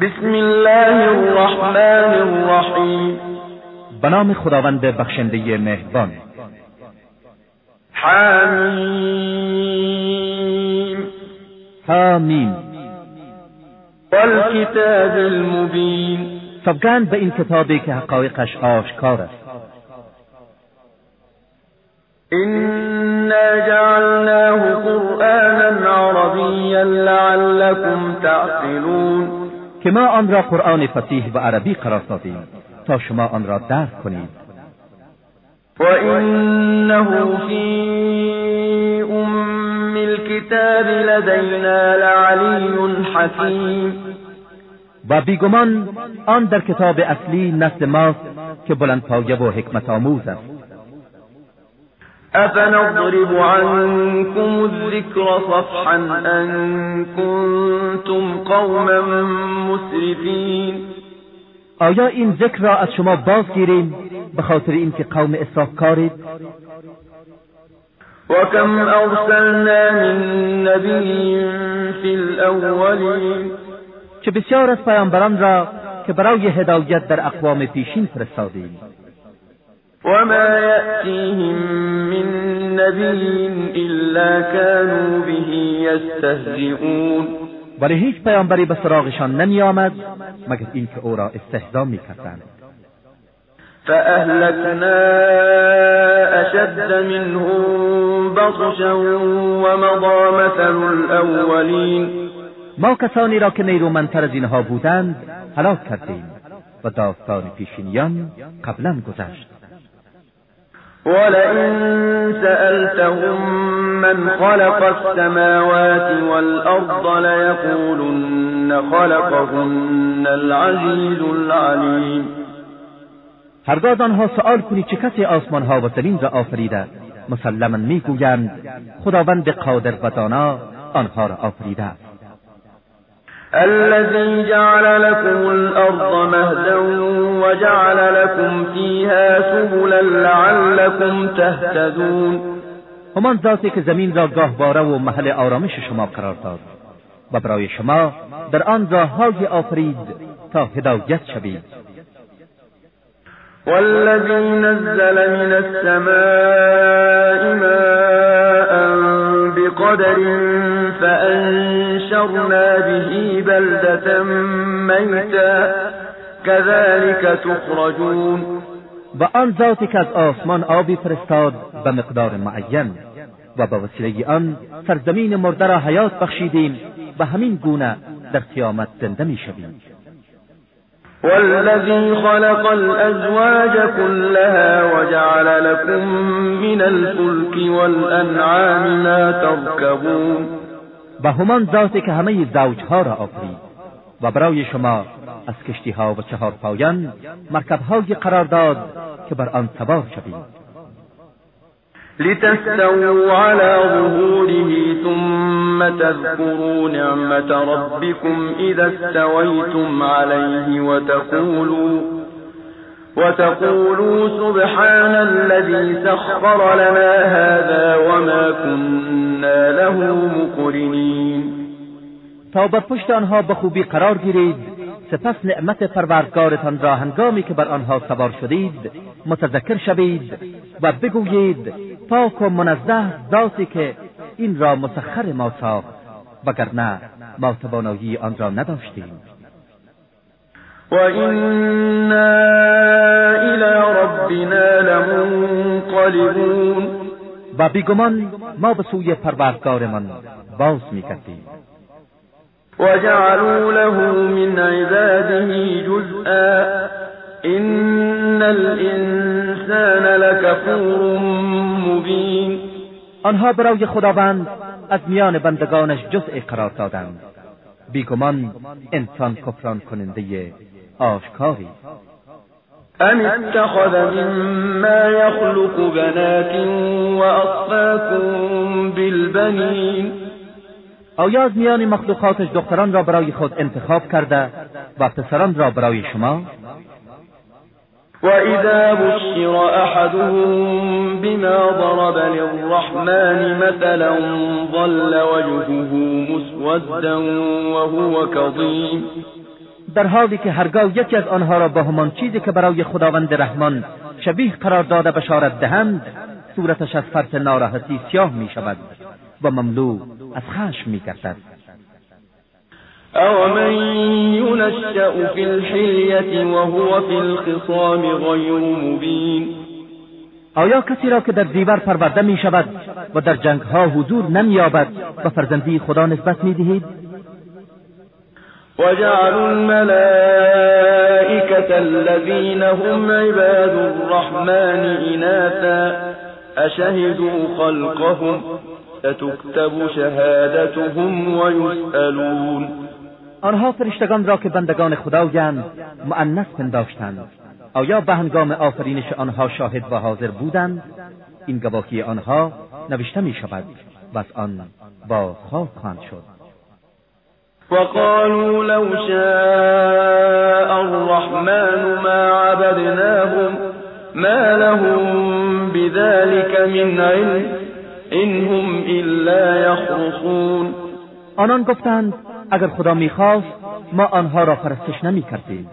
بسم الله الرحمن الرحیم به نام خداوند بخشنده مهربان. حمیم. حامیم والکتاب المبین. سوگند به این کتابی که حقایقش آشکار است. إنا جعلناه قرآنا عربيا لعلكم تعقلون. که ما آن را قرآن فصیح و عربی قرار دادیم. تا شما آن را درک کنید. وإنه في أم الكتاب لدينا لعلي حكيم و بیگمان آن در کتاب اصلی نزد ماست که بلند پایه و حکمت آموز است. أفنضرب عنكم الذكر صفحا أن كنتم قوما مسرفين آیا این ذکر را از شما بازگیریم به خاطر اینکه قوم اسرافکارید وكم أرسلنا من نبي في الأولين که بسیار از پیامبران را که برای هدایت در اقوام پیشین فرستادیم. وما يأتيهم من نبي إلا كانوا به يستهزئون ولی هیچ پیامبری به سراغشان نمی آمد مگر اینکه او را استهزا می کردند فأهلكنا أشد منهم بطشا ومضى مثل الأولين ما کسانی را که نیرومندتر از اینها بودند هلاک کردیم و داستان پیشینیان قبلا گذشت. ولئن سألتهم من خلق السماوات والأرض ليقولن خلقهن العزيز العليم. هرگاه آنها سؤال کنی چه کسی آسمان ها و زمین را آفریده؟ مسلما می‌گویند خداوند قادر و دانا آنها را آفریده است. الذي جعل لكم الأرض مهدا وجعل لكم فيها سبلا لعلكم تهتدون. همان ذاتی که زمین را گاهواره و محل آرامش شما قرار داد. و برای شما در آن راههایی آفرید تا هدایت شوید. والذي نزل من السماء ماء بقدر فأنشرنا به بلدة ميتا. كذلك تخرجون. و آن ذاتی که از آسمان آبی فرستاد به مقدار معین و به وسیله آن سرزمین مرده را حیات بخشیدیم. و همین گونه در قیامت زنده میشویم والذي خلق الأزواج كلها وجعل لكم من الفلك والأنعام ما تركبون. و همان ذاتی که همه زوجها را آفرید. و برای شما از کشتیها و چهار پایان مرکبهایی قرار داد که بر آن سوار شوید. لتستووا على ظهوره ثم تذكروا نعمة ربكم إذا استويتم عليه وتقولوا وتقولوا سبحان الذي سخر لنا هذا وما كنا له مقرنين. تا بر پشت آنها به خوبی قرار گیرید. سپس نعمت پروردگارتان را هنگامی که بر آنها سوار شدید متذکر شوید و بگویید پاک و منزه ذاتی که این را مسخر ما ساخت وگرنه ما توانایی آن را نداشتیم. و اینا الى ربنا لمنقلبون و بیگمان ما به سوی پروردگارمان باز میگردیم وجعلوا له من عباده جزءا إن الإنسان لكفور مبین آنها برای خداوند از میان بندگانش جزء قرار دادند. بیگمان انسان کفران کننده آشکاری. أم اتخذ مما يخلق بنات وأصفاكم بالبنين؟ آیا از میان مخلوقاتش دختران را برای خود انتخاب کرده و پسران را برای شما. وإذا بشر أحدهم بما ضرب للرحمن مثلا ظل وجهه مسودا وهو كظيم. در حالی که هرگاه یکی از آنها را با همان چیزی که برای خداوند رحمان شبیه قرار داده بشارت دهند صورتش از فرط ناراحتی سیاه می شود و مملو از خشم می گردد او من ينشأ في الحلیت وهو في الخصام غیر مبین آیا کسی را که در دیور پرورده می شود و در جنگ ها حضور نمییابد و فرزندی خدا نسبت می دهید؟ وجعلوا الملائكة الذين هم عباد الرحمن إناثا أشهدوا خلقهم ستكتب شهادتهم ويسألون آنها فرشتگان را که بندگان خدایند مؤنث پنداشتند. آیا به هنگام آفرینش آنها شاهد و حاضر بودند این گواهی آنها نوشته می شود و از آن با خاک خواهند شد. وقالوا لو شاء الرحمن ما عبدناهم ما لهم بذلك من علم إن هم إلا يخرصون. آنان گفتند اگر خدا می‌خواست ما آنها را پرستش نمی کردیم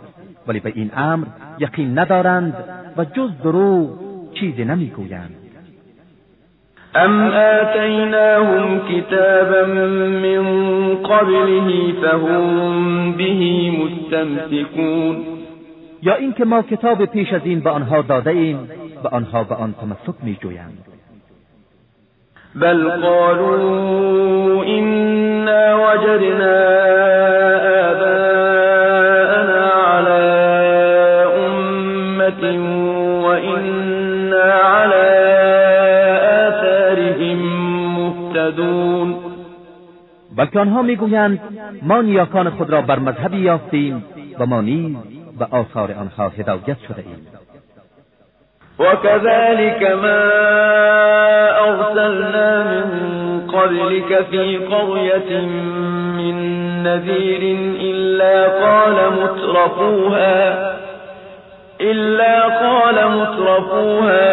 ولی به این امر یقین ندارند و جز دروغ چیزی نمی‌گویند. ام آتیناهم کتابا من قبله فهم به مستمسکون یا اینکه ما کتاب پیش از این به آنها داده ایم و آنها به آن تمسک می جویند بل قالوا إنا وجدنا بلکه آنها می‌گویند ما نیاکان خود را بر مذهبی یافتیم و ما نیز به آثار آنها هدایت شده ایم. وكذلك ما أرسلنا من قبلك في قرية من نذير إلا قال مترفوها إلا قال مترفوها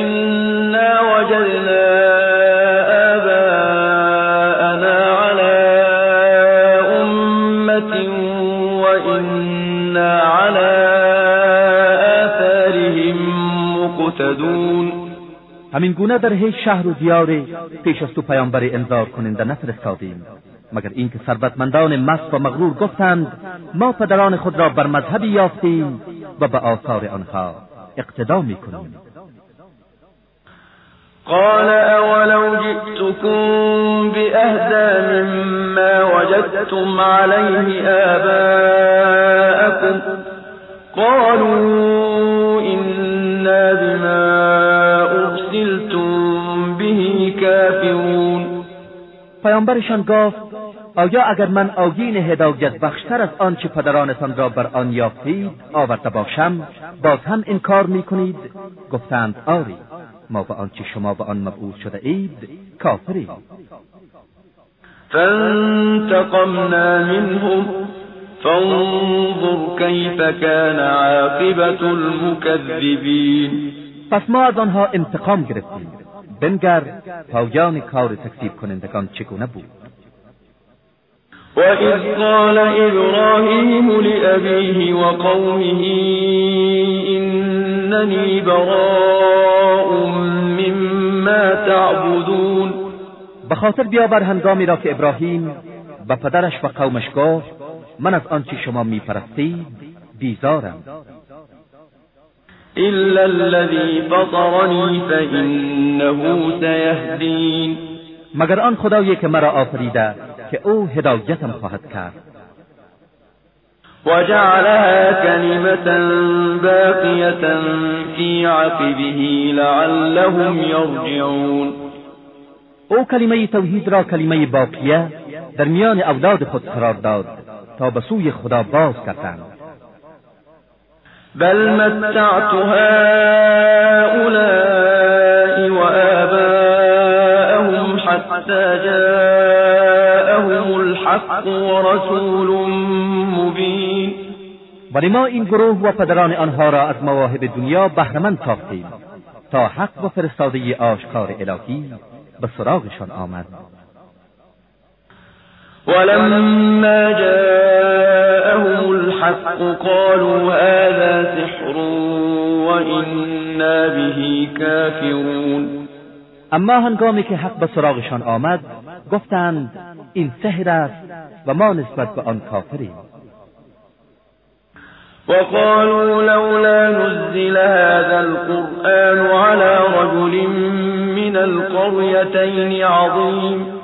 إنا وجدنا همین گونه در هیچ شهر و دیار پیش از تو پیامبر انذار کننده نفرستادیم. مگر اینکه ثروتمندان مست و مغرور گفتند ما پدران خود را بر مذهبی یافتیم و به آثار آنها اقتدا می‌کنیم. قال اولو جئتكم بأهدى مما وجدتم عليه آباءكم قالوا إنا بما پیامبرشان گفت آیا اگر من آگین هدایت بخشتر از آنچه پدرانتان را بر آن یافتید آورده باشم باز هم انکار می‌کنید؟ گفتند آری ما به آنچه شما به آن مبعوث شده اید کافریم. فانتقمنا منهم فانظر كيف كان عاقبت المكذبین پس ما از آنها انتقام گرفتیم. بنگر پایان کار تکذیب کنندگان چگونه بود؟ وَإِذْ قَالَ إِبْرَاهِيمُ لِأَبِيهِ وَقَوْمِهِ إِنَّنِي بَرَاءٌ مِّمَّا تَعْبُدُونَ. به خاطر بیاور هنگامی را که ابراهیم به پدرش و قومش گفت من از آنچه شما میپرستید بیزارم. إلا الذي فطرني فإنه سيهدين. مگر آن خدایی که مرا آفریده که او هدایتم خواهد کرد. وجعلها كلمة باقية في عقبه لعلهم يرجعون. او کلمه توحید را کلمه باقیه در میان اولاد خود قرار داد. تا به سوی خدا باز کردند. بل متعت هؤلاء وآباءهم حتى جاءهم الحق ورسول مبین. ولی ما این گروه و پدران آنها را از مواهب دنیا بهرمند ساختیم تا حق و فرستاده آشکار الهی به سراغشان آمد. ولما جاء الحق قالوا هذا سحر وإنا به كافرون. اما هنگامی که حق به سراغشان آمد گفتند این سحر است و ما نسبت به آن کافریم. وقالوا لولا نزل هذا القرآن على رجل من القريتين عظيم.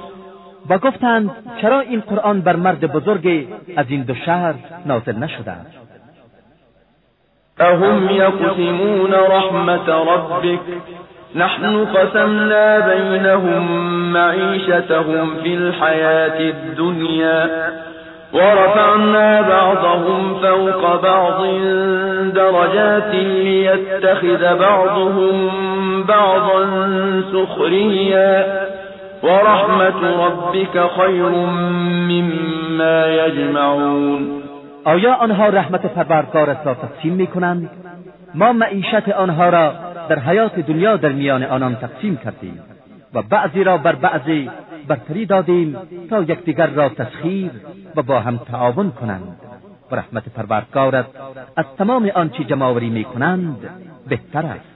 و گفتند چرا این قرآن بر مرد بزرگ از این دو شهر نازل نشده است؟ اهم یقسمون رحمت ربک نحن قسمنا بينهم معيشتهم في الحياة الدنيا ورفعنا بعضهم فوق بعض درجات ليتخذ بعضهم بعضا سخريا ورحمة ربك خير مما يجمعون. آیا آنها رحمت پروردگارت را تقسیم می کنند؟ ما معیشت آنها را در حیات دنیا در میان آنان تقسیم کردیم و بعضی را بر بعضی برتری دادیم تا یکدیگر را تسخیر و با هم تعاون کنند. و رحمت پروردگارت از تمام آنچه جمعآوری می کنند بهتر است.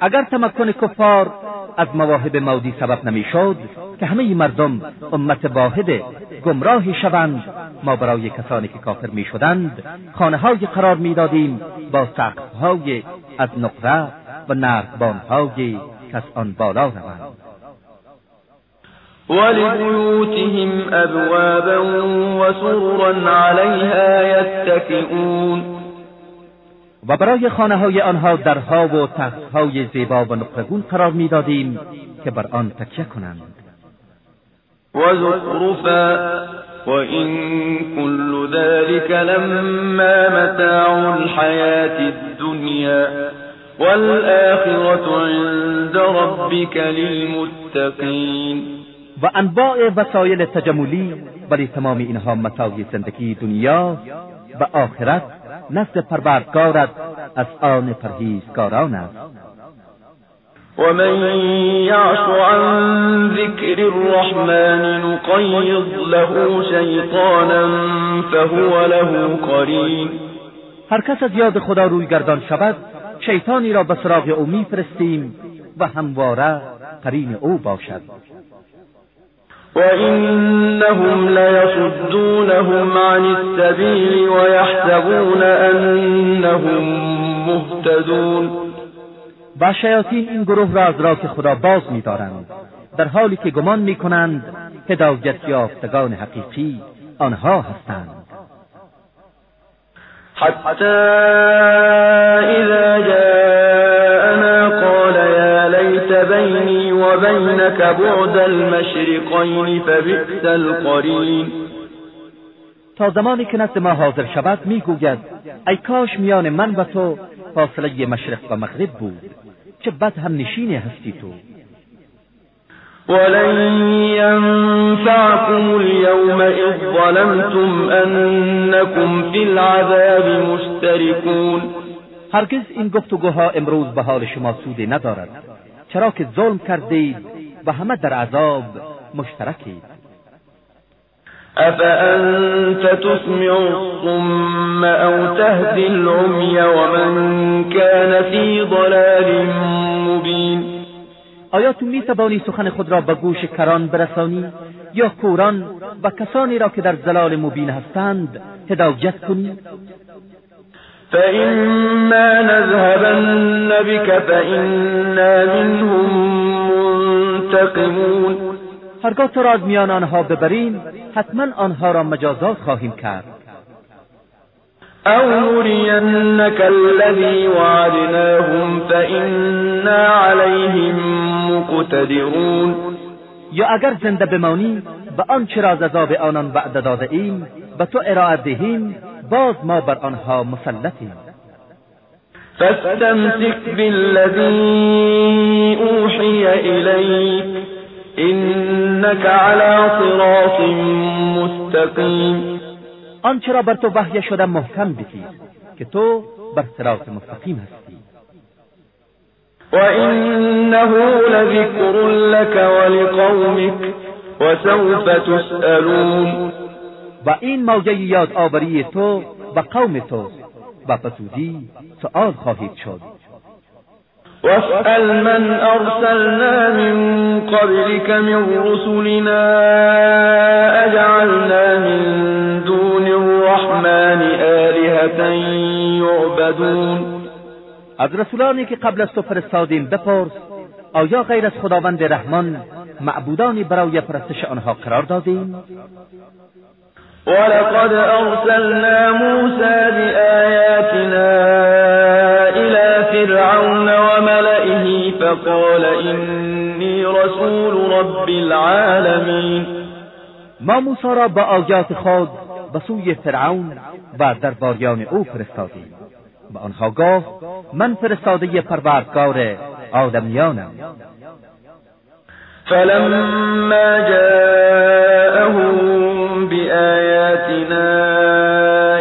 اگر تمکن کفار از مواهب مودی سبب نمی‌شد که همه مردم امت واحد گمراهی شوند ما برای کسانی که کافر می‌شدند خانه های قرار می‌دادیم با سقف های از نقره و نردبان های کس آن بالا روند. ولبيوتهم ابوابا وسررا عليها يتكئون و برای خانه های آنها درها و تخت های زیبا و نقرگون قرار می‌دادیم که بر آن تکیه کنند. و زخرفا و این کل ذلك لما متاع الحیات الدنیا والآخرة عند ربك للمتقین و انواع وسایل تجملی ولی تمام اینها متاع زندگی دنیا و آخرت نزد پروردگارت از آن پرهیزکاران است. ومن یعش عن ذکر الرحمن نقیض له شیطانا فهو له قرین هر کس از یاد خدا روی گردان شود شیطانی را به سراغ او میفرستیم و همواره قرین او باشد. وإنهم ليصدونهم عن السبيل ويحسبون أنهم مهتدون و شیاطین این گروه را از راه خدا باز می‌دارند در حالی که گمان می‌کنند هدایت یافتگان حقیقی آنها هستند. حتی اذا قال یا لیت بینی و بینک بعد المشرقین فبئس القرین تا زمانی که نزد ما حاضر شود می‌گوید ای کاش میان من و تو فاصله مشرق و مغرب بود. چه بد هم نشینی هستی تو. ولن ينفعكم اليوم إذ ظلمتم أنكم في العذاب مشتركون. هرگز این گفتگوها امروز به حال شما سودی ندارد. چرا که ظلم کردید و همه در عذاب مشترکید افانت تسمع الصم او تهدی العمی ومن كان في ضلال مبین. آیا تو می توانی سخن خود را به گوش کران برسانی یا کوران و کسانی را که در زلال مبین هستند هدایت کنی؟ فإما نذهبن بك فإنا منهم منتقمون هرگاه تو را از میان آنها ببریم حتما آنها را مجازات خواهیم کرد. او نرینك الذي وعدناهم فإنا عليهم مقتدرون یا اگر زنده بمانی و آنچه را از عذاب آنان وعده داده ایم به تو ارائه دهیم باز ما بر آنها مسلطیم فاستمسك بالذي اوحی الیک إنك على صراط مستقیم آنچه را بر تو وحی شده محکم بگیر که تو بر صراط مستقیم هستی. وإنه لذكر لك ولقومك وسوف تسألون. و این موجه یاد آوری تو و قوم تو و بسودی سؤال خواهید شد. واسأل من أرسلنا من قبلك من رسلنا أجعلنا من دون الرحمن آلهة يعبدون. از رسولانی که قبل از تو فرستادیم بپرس آیا غیر از خداوند رحمان معبودانی برای پرستش آنها قرار دادیم؟ ولقد ارسلنا موسى بآياتنا إلى فرعون وملئه فقال إني رسول رب العالمين ما موسی را با آیات خود به سوی فرعون و درباریان أو فرستادیم به آنها گفت من فرستاده پروردگار آدمیانم. فلما جاءهم بآياتنا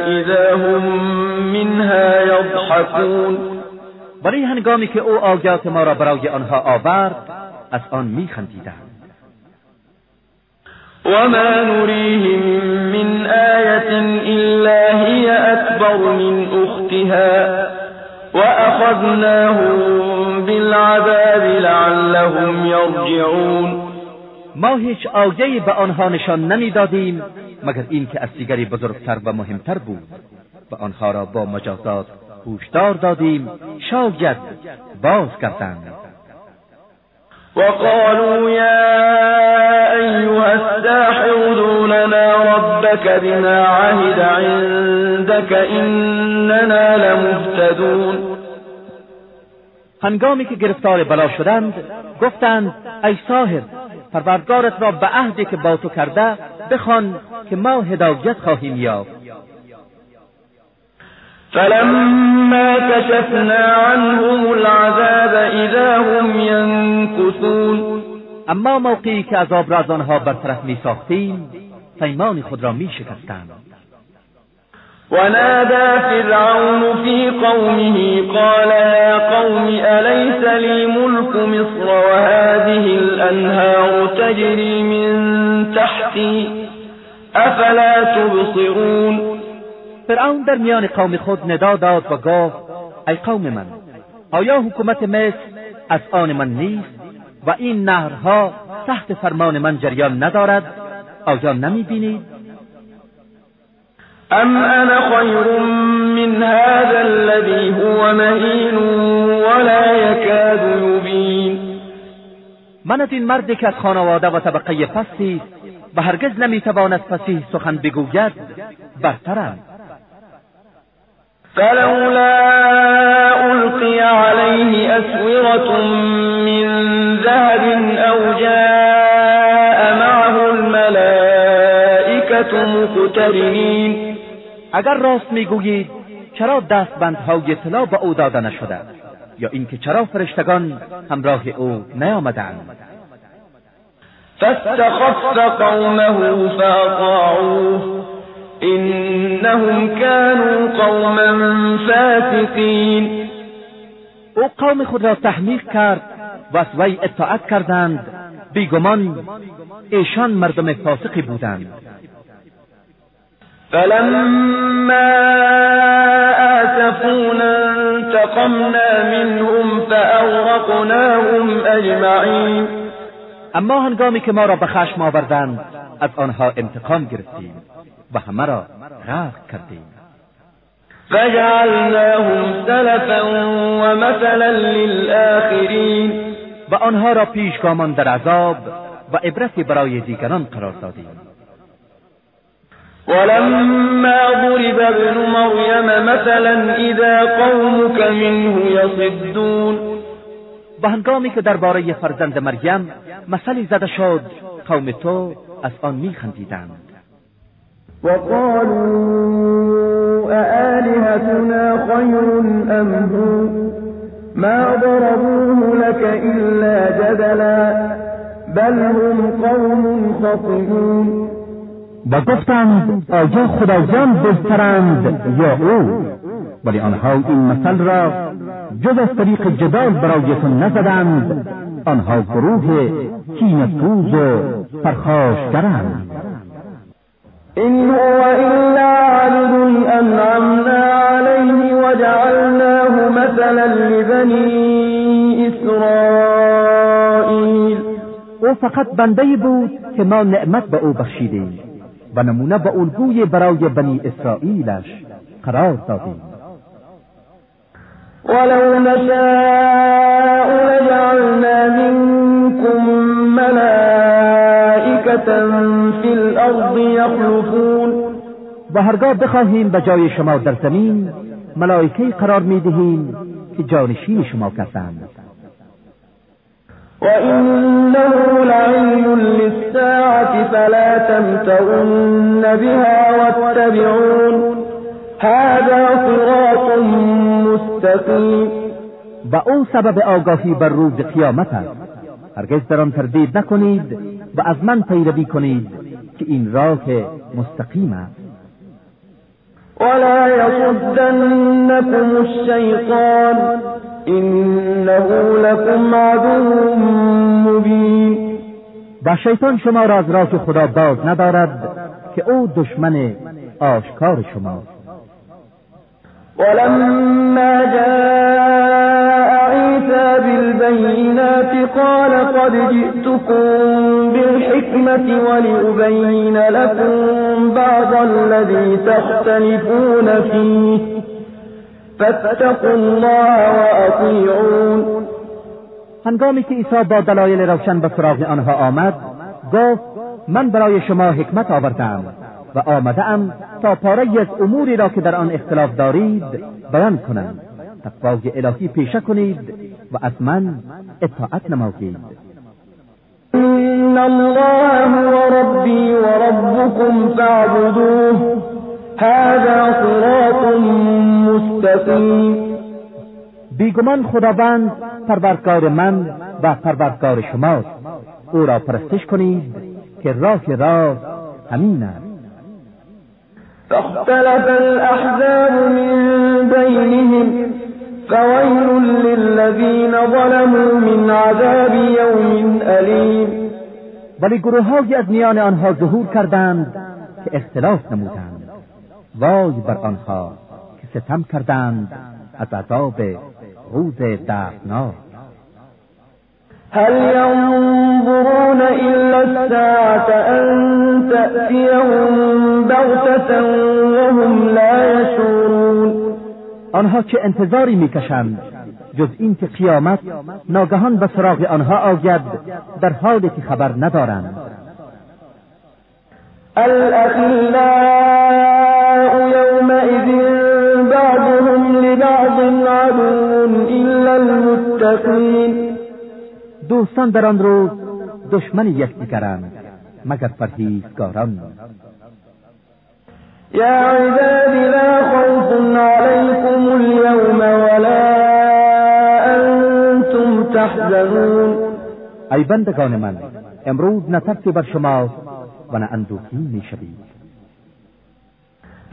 إذا هم منها يضحكون. برای هنگامی که أو آیات ما را برای آنها آورد از آن میخندیدند وما نريهم من آية إلا هي أكبر من أختها وأخذناهم بالعذاب لعلهم يرجعون. ما هیچ آیه‌ای به آنها نشان نمی‌دادیم مگر اینکه از دیگری بزرگتر و مهمتر بود. و آنها را با مجازات هوشدار دادیم شاید باز کردند. وقالوا يا أيها الساحر ادع لنا ربك بما عهد عندك إننا لمهتدون. هنگامی که گرفتار بلا شدند گفتند ای ساحر پروردگارت را به عهدی که با تو کرده بخوان که ما هدایت خواهیم یافت. فلما كشفنا عنهم العذاب اذا هم ينكثون اما موقعی که عذاب را از آنها برطرف می ساختیم پیمان خود را می شکستند ونادى فرعون في قومه قال يا قوم أليس لي ملك مصر وهذه الأنهار تجري من تحتي؟ أفلا تبصرون؟ فرعون در میان قوم خود ندا داد و گفت ای قوم من آیا حکومت مصر از آن من نیست و این نهرها تحت فرمان من جریان ندارد؟ آیا نمی بینید ام أنا خیر من هذا الذي هو مهین ولا يكاد يبين. من از این مردی که از خانواده و طبقه پستی و هرگز نمیتواند فسیح سخن بگوید برترم فلولا القي عليه اسوره من ذهب أو جاء معه الملائكه مقترنين. اگر راست می‌گویید چرا دستبندهای طلا به او داده نشده؟ یا اینکه چرا فرشتگان همراه او نیامدند؟ فاستخف قومه فاطاعوه انهم كانوا قوما فاسقین. او قوم خود را تحمیق کرد و از وی اطاعت کردند. بیگمان ایشان مردم فاسقی بودند. فلما آسفونا انتقمنا منهم فأغرقناهم أجمعين اما هنگامی که ما را به خشم آوردند از آنها انتقام گرفتیم و همه را غرق کردیم. فجعلناهم سلفا ومثلا للآخرین و آنها را پیشگامان در عذاب و عبرتی برای دیگران قرار دادیم. ولما ضرب ابن مريم مثلا اذا قومك منه يصدون. و هنگامی که درباره فرزند مریم مثلی زده شد قوم تو از آن میخندیدند. وقالوا أآلهتنا خير أم هو؟ ما ضربوه لك إلا جدلا بل هم قوم خطئون و گفتند آیا خدایان بهترند یا او؟ ولی آنها این مثل را جز از طریق جدال برایتون نزدند. آنها گروه کینسوز و پرخاشگرند. این هو الا عبد انعمنا علیه وجعلناه مثلا لبنی اسرائیل او فقط بنده بود که ما نعمت به او بخشیدیم. و نمونه به الگوی برای بنی اسرائیلش قرار دادیم. ولو نشاء لجعلنا منكم ملائكة في الأرض يخلفون. و هرگاه بخواهیم به جای شما در زمین ملائکه قرار می‌دهیم که جانشین شما کسند. وإنه لعلم للساعة فلا تمترن بها واتبعون هذا صراط مستقیم و أو سبب آگاهی بر روز قیامت است. هرگز در آن تردید نکنید و از من پیروی کنید که این راه مستقیم است. ولا يصدنكم الشيطان انه لكم عدو مبین و شیطان شما را از راه خدا باز ندارد که او دشمن آشکار شماست. ولما جاء عيسى بالبينات قال قد جئتكم بالحكمة ولأبين لكم بعض الذي تختلفون فيه. فاتقوا الله وأطيعون. هنگامی که عیسی با دلایل روشن به سراغ آنها آمد گفت من برای شما حکمت آوردم و آمده ام تا پاره از اموری را که در آن اختلاف دارید بیان کنم. تقوای الهی پیشه کنید و از من اطاعت نمایید. ان الله هو ربی و ربكم فاعبدوه. هذا صراط مستقیم بیگمان خداوند پروردگار من و پروردگار شماست. او را پرستش کنید که راه راه همین است. فاختلف الأحزاب من بينهم فويل للذين ظلموا من عذاب يوم أليم ولی گروههایی از میان آنها ظهور کردند که اختلاف نمودند. وای بر آنها که ستم کردند از عذاب روز دردناک. هل ينظرون إلا الساعة أن تأتيهم بغتة وهم لا يشعرون؟ آنها چه انتظاری می‌کشند جز این که قیامت ناگهان به سراغ آنها آید در حالی که خبر ندارند. الأخلاء المتقين دوستان در آن روز دشمن یکدیگرند مگر پرهیزگاران. یا عباد لا خوف علیکم اليوم ولا انتم تحزنون. ای بندگان من امروز نه ترسی بر شما و نه اندوهی می‌شوید.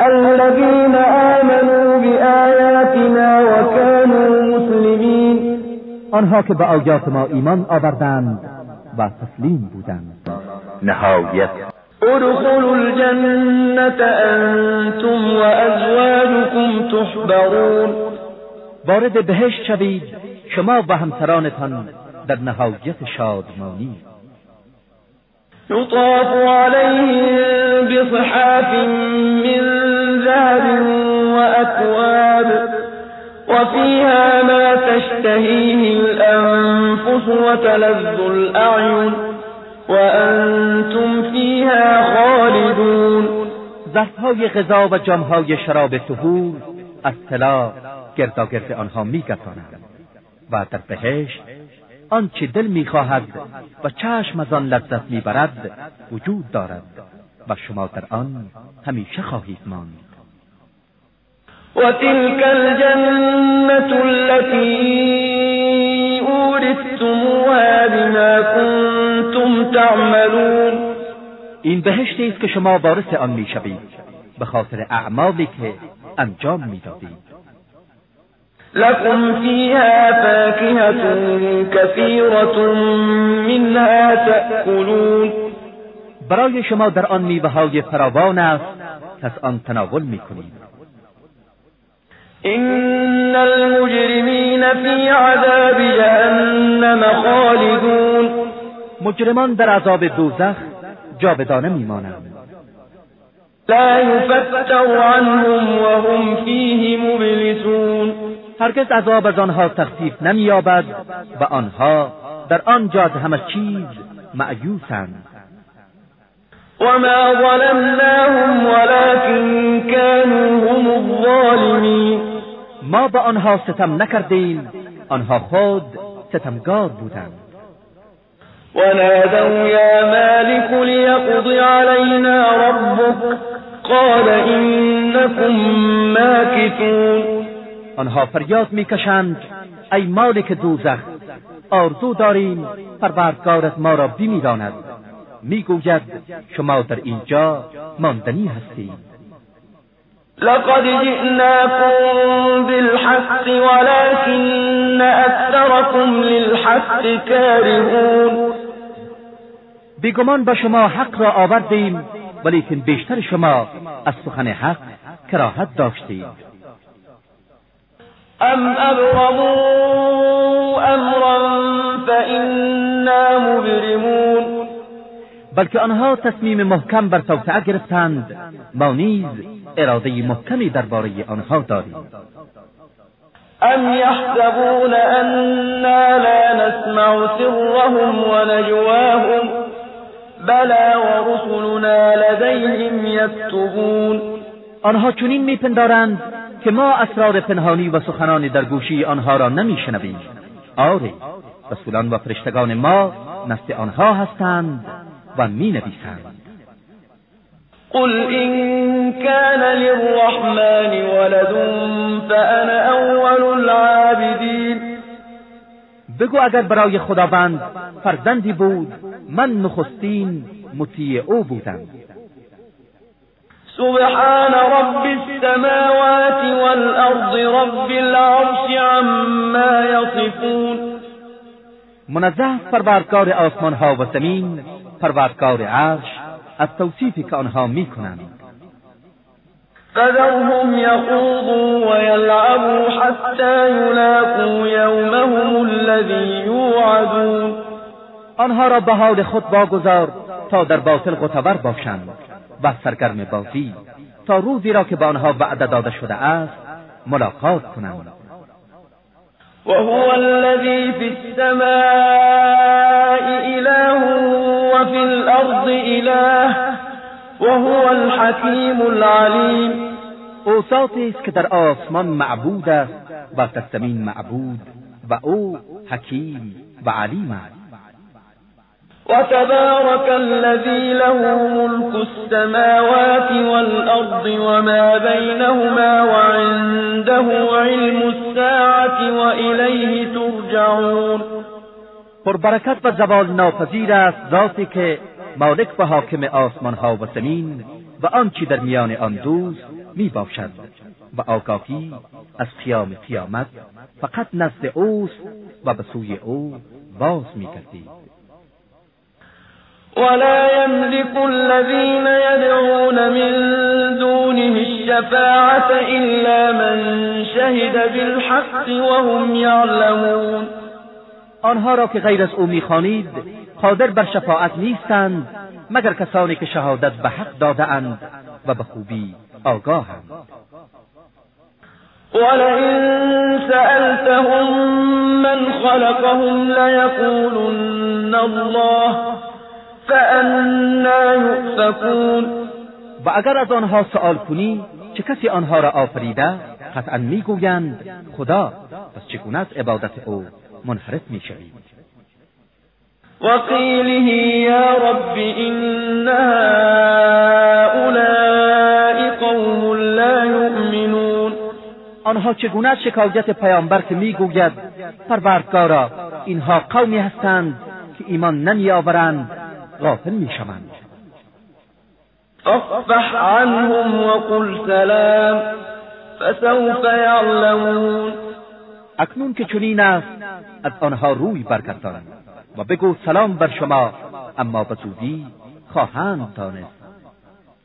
الذين آمنوا بآياتنا وكانوا آنها که به آیات ما ایمان آوردند و تسلیم بودند. نهایت. ادخلوا الجنة انتم وازواجكم تحبرون. وارد بهشت شوید شما و همسرانتان در نهایت شادمانی. يطاف عليهم بصحاف من ذهب وأكواب وفيها ما تشتهيه الأنفس وتلذ الأعين وأنتم فيها خالدون. ظرفهای غذا و جامهای شراب طهور از طلا گرداگرد آنها میگردانند و در بهشت آنچه دل می‌خواهد و چشم از آن لذت می‌برد وجود دارد و شما در آن همیشه خواهید ماند. وتلك الجنة التي أورثتموها بما كنتم تعملون. این بهشتی است که شما وارث آن می‌شوید. به خاطر اعمالی که انجام می‌دادید. لكم فيها فاكهة كثيرة منها تأكلون. برای شما در آن میوه های فراوان است که از آن تناول می‌کنید. إن المجرمين في عذاب جهنم خالدون مجرمان در عذاب دوزخ جاودانه میمانند. لا يفتر عنهم وهم فيه مبلسون. هرگز عذاب از آنها تخفیف نمییابد و آنها در آنجا از همه چیز معیوسند. وما ظلمناهم ولكن كانوا هم الظالمين. ما به آنها ستم نکردیم آنها خود ستمگار بودند. ونادوا يا مالك ليقض علينا ربك قال إنكم ماكثون. آنها فریاد می‌کشند ای مالک دوزخ آرزو داریم پروردگارت ما را بمیراند. می‌گوید شما در اینجا ماندنی هستید. لقد جئناكم بالحق ولكن أكثركم للحق كارهون. بیگمان با شما حق را آوردیم ولیکن بیشتر شما از سخن حق کراهت داشتید. أم أبرموا أمرا فإنا مبرمون. بلکه آنها تصمیم محکم بر توسعه گرفتند. ما نیز اراده محکمی درباره آنها داریم. أم يحسبون أنا لا نسمع سرهم ونجواهم بلى ورسلنا لديهم يكتبون آنها چنین میپندارند که ما اسرار پنهانی و سخنان در گوشی آنها را نمیشنویم. آره رسولان و فرشتگان ما نزد آنها هستند. و می نویسند قل إن كان للرحمن ولد فأنا أول العابدين. بگو اگر برای خداوند فرزندی بود من نخستین مطیع أو بودم. سبحان رب السماوات والأرض رب العرش عما يصفون. منزه پروردگار آسمان ها و زمین پروردگار عرش از توصیفی که آنها می‌کنند. فذرهم يخوضوا ويلعبوا حتى يلاقوا يومهم الذي يوعدون آنها را به حال خود واگذار تا در باطل قطور باشند و سرگرم بازی تا روزی را که به آنها وعده داده شده است ملاقات کنند. وهو الذي في السماء إله وفي الأرض إله وهو الحكيم العليم. أو ذاتی است که در آسمان معبود است و در زمین معبود و أو حکیم و علیم است وتبارك الذي له ملك السماوات والأرض وما بينهما وعنده علم الساعة وإليه ترجعون. پربرکت و زوال ناپذیر است ذاتی که مالک و حاکم آسمان ها و زمین و آنچه در میان آن دوست می باشد و آگاهی از قیام قیامت فقط نزد اوست و به سوی او باز می گردید ولا يملك الذين يدعون من دونه الشفاعة إلا من شهد بالحق وهم يعلمون. آنها را که غیر از او می‌خوانید قادر بر شفاعت نیستند مگر کسانی که شهادت به حق دادهاند و به خوبی آگاهند. ولئن سألتهم من خلقهم ليقولن الله فأنا يؤفكون. و اگر از آنها سؤال کنی چه کسی آنها را آفریده؟ قطعا می‌گویند خدا پس چگونه از عبادت او؟ منحرف می‌شوید وقيله يا رب إن هؤلاء قوم لا يؤمنون آنها چگونه از شکایت پیامبر که می‌گوید پروردگارا اینها قومی هستند که ایمان نمیآورند غافل می‌شوند. فاصفح عنهم وقل سلام فسوف یعلمون اکنون که چنین است از آنها روی برگردان و بگو سلام بر شما اما به زودی خواهند دانست.